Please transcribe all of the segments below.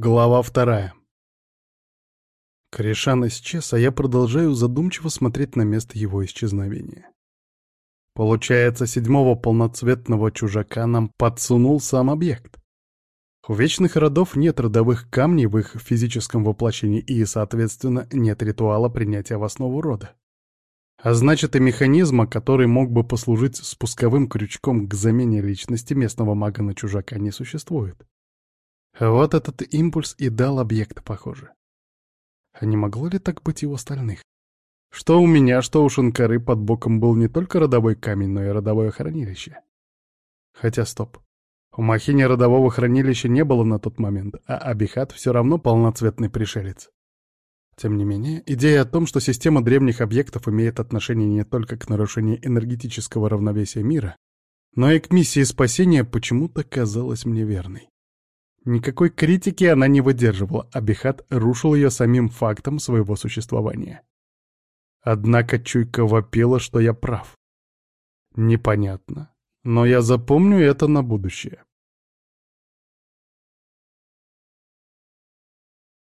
Глава вторая. Корешан исчез, а я продолжаю задумчиво смотреть на место его исчезновения. Получается, седьмого полноцветного чужака нам подсунул сам объект. У вечных родов нет родовых камней в их физическом воплощении и, соответственно, нет ритуала принятия в основу рода. А значит, и механизма, который мог бы послужить спусковым крючком к замене личности местного мага на чужака, не существует. Вот этот импульс и дал объект, похоже. А не могло ли так быть и у остальных? Что у меня, что у Шанкары под боком был не только родовой камень, но и родовое хранилище. Хотя стоп. У Махини родового хранилища не было на тот момент, а Абихат все равно полноцветный пришелец. Тем не менее, идея о том, что система древних объектов имеет отношение не только к нарушению энергетического равновесия мира, но и к миссии спасения, почему-то казалась мне верной. Никакой критики она не выдерживала, а Бихат рушил ее самим фактом своего существования. Однако чуйка вопила, что я прав. Непонятно, но я запомню это на будущее.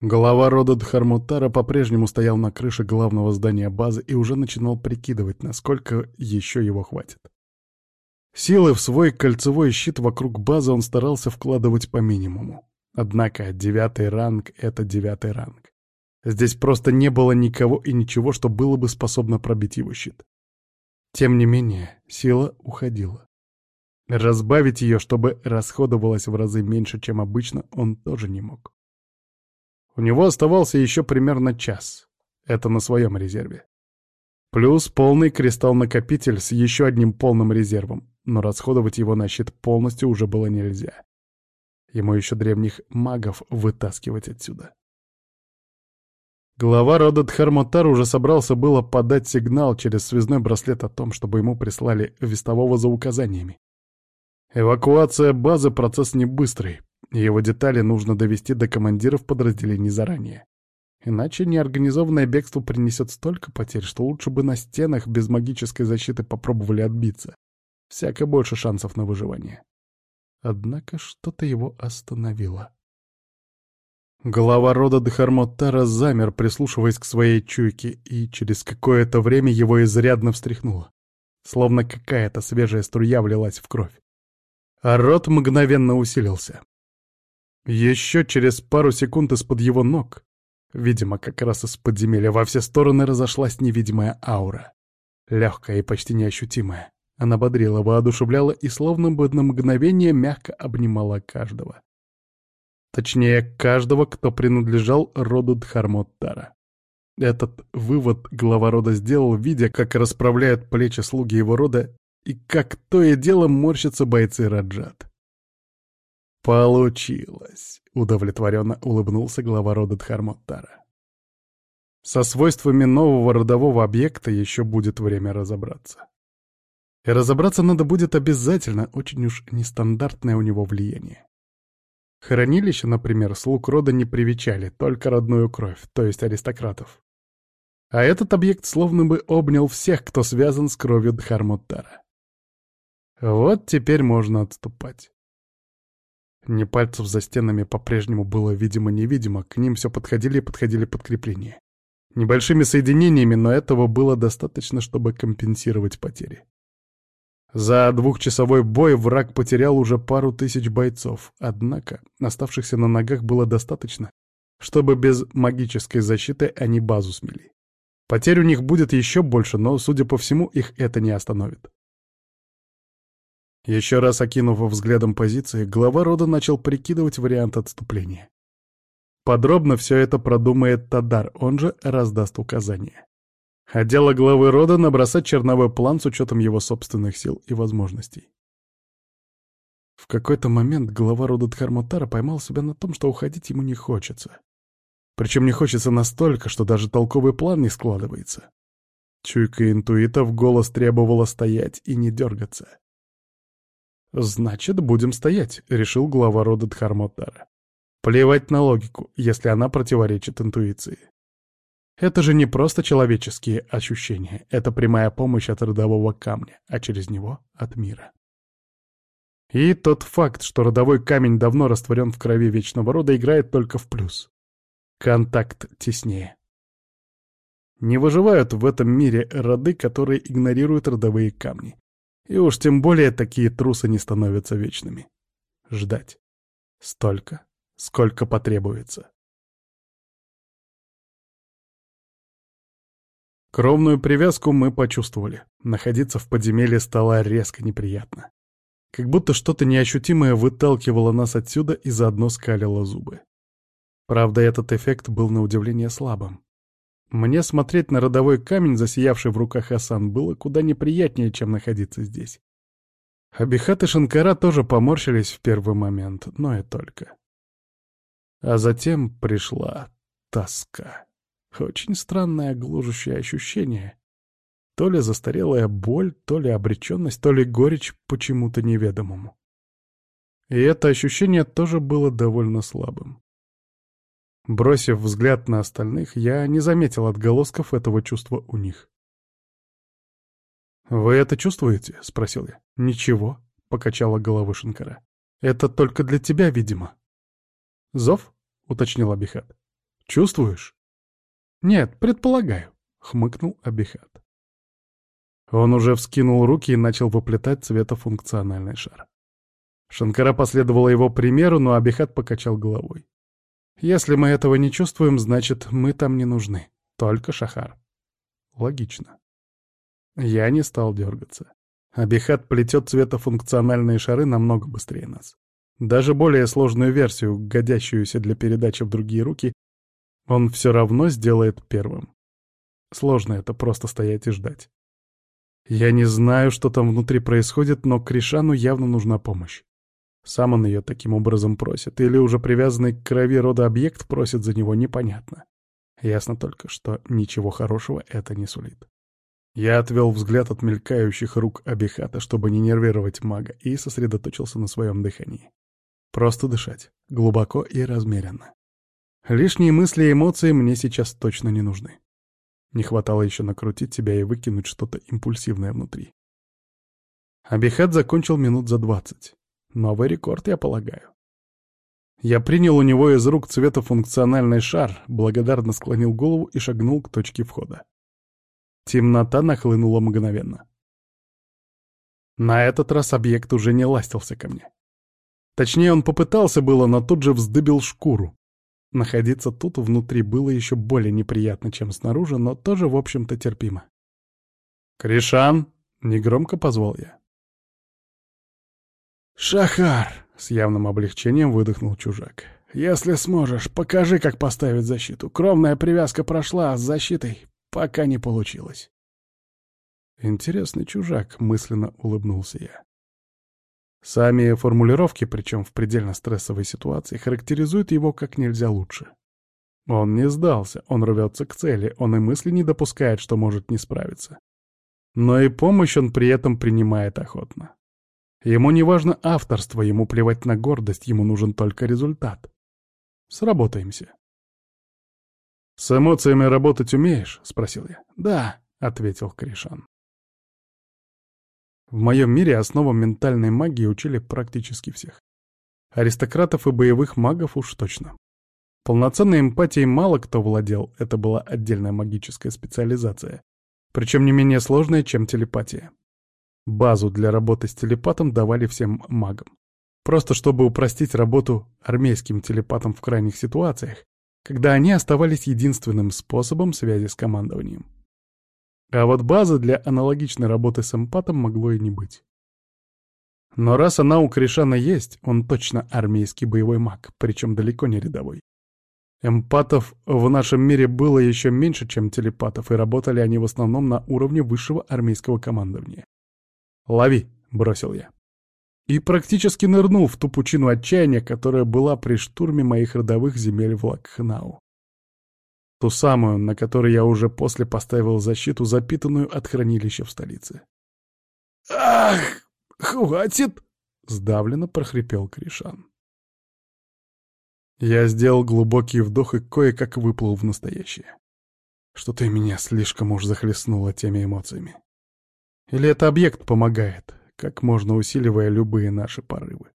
Глава рода Дхармутара по-прежнему стоял на крыше главного здания базы и уже начинал прикидывать, насколько еще его хватит. Силы в свой кольцевой щит вокруг базы он старался вкладывать по минимуму. Однако девятый ранг — это девятый ранг. Здесь просто не было никого и ничего, что было бы способно пробить его щит. Тем не менее, сила уходила. Разбавить ее, чтобы расходовалась в разы меньше, чем обычно, он тоже не мог. У него оставался еще примерно час. Это на своем резерве. Плюс полный кристалл-накопитель с еще одним полным резервом но расходовать его на щит полностью уже было нельзя. Ему еще древних магов вытаскивать отсюда. Глава рода Дхармотар уже собрался было подать сигнал через связной браслет о том, чтобы ему прислали вестового за указаниями. Эвакуация базы — процесс не быстрый, его детали нужно довести до командиров подразделений заранее. Иначе неорганизованное бегство принесет столько потерь, что лучше бы на стенах без магической защиты попробовали отбиться. Всяко больше шансов на выживание. Однако что-то его остановило. Глава рода Дхармоттара замер, прислушиваясь к своей чуйке, и через какое-то время его изрядно встряхнуло. Словно какая-то свежая струя влилась в кровь. А рот мгновенно усилился. Еще через пару секунд из-под его ног, видимо, как раз из подземелья, во все стороны разошлась невидимая аура. Легкая и почти неощутимая. Она бодрила, воодушевляла и словно бы на мгновение мягко обнимала каждого. Точнее, каждого, кто принадлежал роду Дхармоттара. Этот вывод глава рода сделал, видя, как расправляют плечи слуги его рода и как то и дело морщатся бойцы Раджат. «Получилось!» — удовлетворенно улыбнулся глава рода Дхармоттара. Со свойствами нового родового объекта еще будет время разобраться. Разобраться надо будет обязательно, очень уж нестандартное у него влияние. Хранилище, например, слуг рода не привечали, только родную кровь, то есть аристократов. А этот объект словно бы обнял всех, кто связан с кровью Дхармуттара. Вот теперь можно отступать. Не пальцев за стенами по-прежнему было видимо-невидимо, к ним все подходили и подходили подкрепления. Небольшими соединениями, но этого было достаточно, чтобы компенсировать потери. За двухчасовой бой враг потерял уже пару тысяч бойцов, однако оставшихся на ногах было достаточно, чтобы без магической защиты они базу смели. Потерь у них будет еще больше, но, судя по всему, их это не остановит. Еще раз окинув взглядом позиции, глава рода начал прикидывать вариант отступления. Подробно все это продумает Тадар, он же раздаст указания. А дело главы рода — набросать черновой план с учетом его собственных сил и возможностей. В какой-то момент глава рода Дхармотара поймал себя на том, что уходить ему не хочется. Причем не хочется настолько, что даже толковый план не складывается. Чуйка интуита в голос требовала стоять и не дергаться. «Значит, будем стоять», — решил глава рода Дхармотара. «Плевать на логику, если она противоречит интуиции». Это же не просто человеческие ощущения, это прямая помощь от родового камня, а через него — от мира. И тот факт, что родовой камень давно растворен в крови вечного рода, играет только в плюс. Контакт теснее. Не выживают в этом мире роды, которые игнорируют родовые камни. И уж тем более такие трусы не становятся вечными. Ждать. Столько, сколько потребуется. Кровную привязку мы почувствовали. Находиться в подземелье стало резко неприятно. Как будто что-то неощутимое выталкивало нас отсюда и заодно скалило зубы. Правда, этот эффект был на удивление слабым. Мне смотреть на родовой камень, засиявший в руках Асан, было куда неприятнее, чем находиться здесь. Абихат и Шанкара тоже поморщились в первый момент, но и только. А затем пришла тоска. Очень странное гложущее ощущение, то ли застарелая боль, то ли обреченность, то ли горечь почему-то неведомому. И это ощущение тоже было довольно слабым. Бросив взгляд на остальных, я не заметил отголосков этого чувства у них. «Вы это чувствуете?» — спросил я. «Ничего», — покачала головой Шинкара. «Это только для тебя, видимо». «Зов?» — уточнил Абихат. «Чувствуешь?» «Нет, предполагаю», — хмыкнул Абихат. Он уже вскинул руки и начал выплетать цветофункциональный шар. Шанкара последовала его примеру, но Абихат покачал головой. «Если мы этого не чувствуем, значит, мы там не нужны. Только Шахар». Логично. Я не стал дергаться. Абихат плетет цветофункциональные шары намного быстрее нас. Даже более сложную версию, годящуюся для передачи в другие руки, он все равно сделает первым. Сложно это просто стоять и ждать. Я не знаю, что там внутри происходит, но Кришану явно нужна помощь. Сам он ее таким образом просит, или уже привязанный к крови рода объект просит за него, непонятно. Ясно только, что ничего хорошего это не сулит. Я отвел взгляд от мелькающих рук Абихата, чтобы не нервировать мага, и сосредоточился на своем дыхании. Просто дышать, глубоко и размеренно. Лишние мысли и эмоции мне сейчас точно не нужны. Не хватало еще накрутить себя и выкинуть что-то импульсивное внутри. Абихат закончил минут за двадцать. Новый рекорд, я полагаю. Я принял у него из рук цветофункциональный шар, благодарно склонил голову и шагнул к точке входа. Темнота нахлынула мгновенно. На этот раз объект уже не ластился ко мне. Точнее, он попытался было, но тут же вздыбил шкуру. Находиться тут внутри было еще более неприятно, чем снаружи, но тоже, в общем-то, терпимо. «Кришан!» — негромко позвал я. «Шахар!» — с явным облегчением выдохнул чужак. «Если сможешь, покажи, как поставить защиту. Кровная привязка прошла, а с защитой пока не получилось». «Интересный чужак», — мысленно улыбнулся я. Сами формулировки, причем в предельно стрессовой ситуации, характеризуют его как нельзя лучше. Он не сдался, он рвется к цели, он и мысли не допускает, что может не справиться. Но и помощь он при этом принимает охотно. Ему не важно авторство, ему плевать на гордость, ему нужен только результат. Сработаемся. «С эмоциями работать умеешь?» — спросил я. «Да», — ответил Кришан. В моем мире основам ментальной магии учили практически всех. Аристократов и боевых магов уж точно. Полноценной эмпатией мало кто владел, это была отдельная магическая специализация. Причем не менее сложная, чем телепатия. Базу для работы с телепатом давали всем магам. Просто чтобы упростить работу армейским телепатам в крайних ситуациях, когда они оставались единственным способом связи с командованием. А вот базы для аналогичной работы с эмпатом могло и не быть. Но раз она у Кришана есть, он точно армейский боевой маг, причем далеко не рядовой. Эмпатов в нашем мире было еще меньше, чем телепатов, и работали они в основном на уровне высшего армейского командования. «Лови!» — бросил я. И практически нырнул в ту пучину отчаяния, которая была при штурме моих родовых земель в Лакхнау. Ту самую, на которой я уже после поставил защиту, запитанную от хранилища в столице. «Ах, хватит!» — сдавленно прохрипел Кришан. Я сделал глубокий вдох и кое-как выплыл в настоящее. Что-то меня слишком уж захлестнуло теми эмоциями. Или это объект помогает? как можно усиливая любые наши порывы.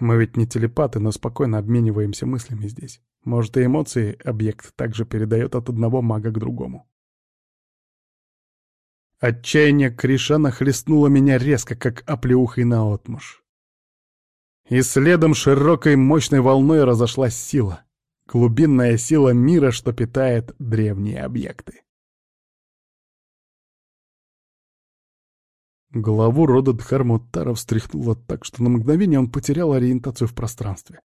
Мы ведь не телепаты, но спокойно обмениваемся мыслями здесь. Может, и эмоции объект также передает от одного мага к другому. Отчаяние Кришана хлестнуло меня резко, как оплеухой наотмашь. И следом широкой мощной волной разошлась сила. Глубинная сила мира, что питает древние объекты. Голову рода Дхармутара встряхнуло так, что на мгновение он потерял ориентацию в пространстве.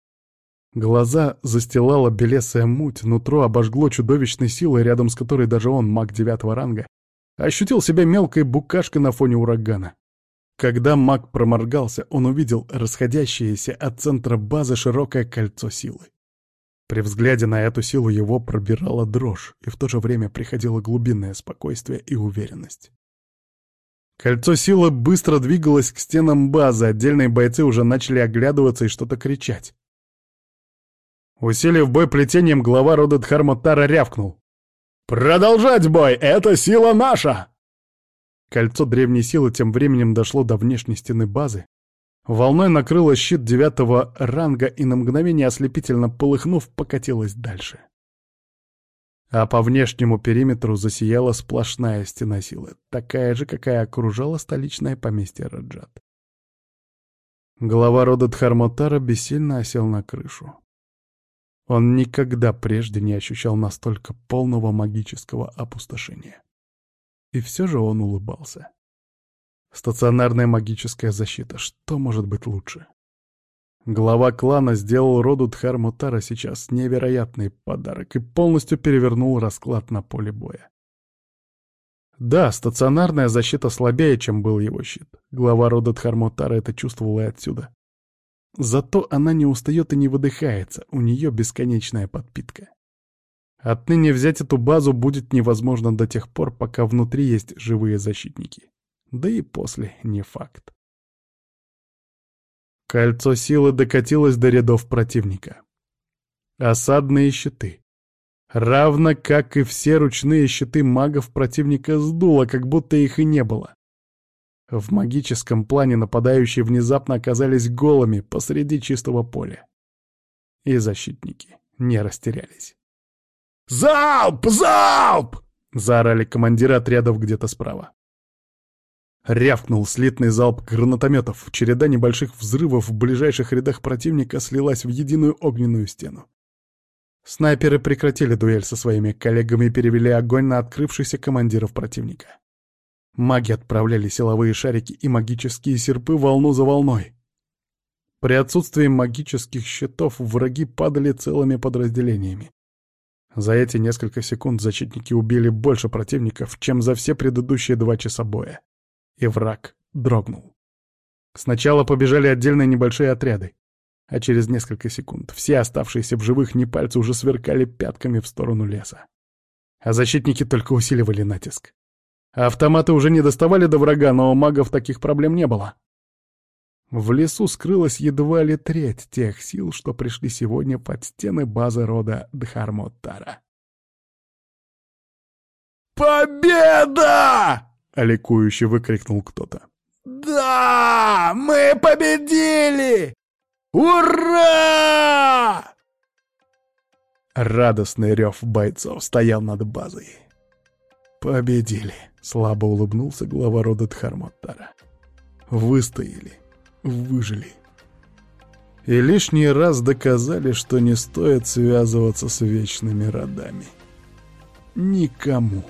Глаза застилала белесая муть, нутро обожгло чудовищной силой, рядом с которой даже он, маг девятого ранга, ощутил себя мелкой букашкой на фоне урагана. Когда маг проморгался, он увидел расходящееся от центра базы широкое кольцо силы. При взгляде на эту силу его пробирала дрожь, и в то же время приходило глубинное спокойствие и уверенность. Кольцо силы быстро двигалось к стенам базы, отдельные бойцы уже начали оглядываться и что-то кричать. Усилив бой плетением, глава рода Дхармотара рявкнул. «Продолжать бой! Это сила наша!» Кольцо древней силы тем временем дошло до внешней стены базы. Волной накрыло щит девятого ранга и на мгновение ослепительно полыхнув, покатилось дальше а по внешнему периметру засияла сплошная стена силы, такая же, какая окружала столичное поместье Раджат. Глава рода Дхармотара бессильно осел на крышу. Он никогда прежде не ощущал настолько полного магического опустошения. И все же он улыбался. Стационарная магическая защита, что может быть лучше? Глава клана сделал роду Дхармутара сейчас невероятный подарок и полностью перевернул расклад на поле боя. Да, стационарная защита слабее, чем был его щит. Глава рода Дхармутара это чувствовал и отсюда. Зато она не устает и не выдыхается, у нее бесконечная подпитка. Отныне взять эту базу будет невозможно до тех пор, пока внутри есть живые защитники. Да и после не факт. Кольцо силы докатилось до рядов противника. Осадные щиты. Равно как и все ручные щиты магов противника сдуло, как будто их и не было. В магическом плане нападающие внезапно оказались голыми посреди чистого поля. И защитники не растерялись. «Залп! Залп!» — заорали командиры отрядов где-то справа. Рявкнул слитный залп гранатометов. Череда небольших взрывов в ближайших рядах противника слилась в единую огненную стену. Снайперы прекратили дуэль со своими коллегами и перевели огонь на открывшихся командиров противника. Маги отправляли силовые шарики и магические серпы волну за волной. При отсутствии магических щитов враги падали целыми подразделениями. За эти несколько секунд защитники убили больше противников, чем за все предыдущие два часа боя и враг дрогнул. Сначала побежали отдельные небольшие отряды, а через несколько секунд все оставшиеся в живых непальцы уже сверкали пятками в сторону леса. А защитники только усиливали натиск. Автоматы уже не доставали до врага, но у магов таких проблем не было. В лесу скрылась едва ли треть тех сил, что пришли сегодня под стены базы рода Дхармоттара. «Победа!» — ликующе выкрикнул кто-то. «Да! Мы победили! Ура!» Радостный рев бойцов стоял над базой. «Победили!» — слабо улыбнулся глава рода Дхармоттара. «Выстояли, выжили. И лишний раз доказали, что не стоит связываться с вечными родами. Никому».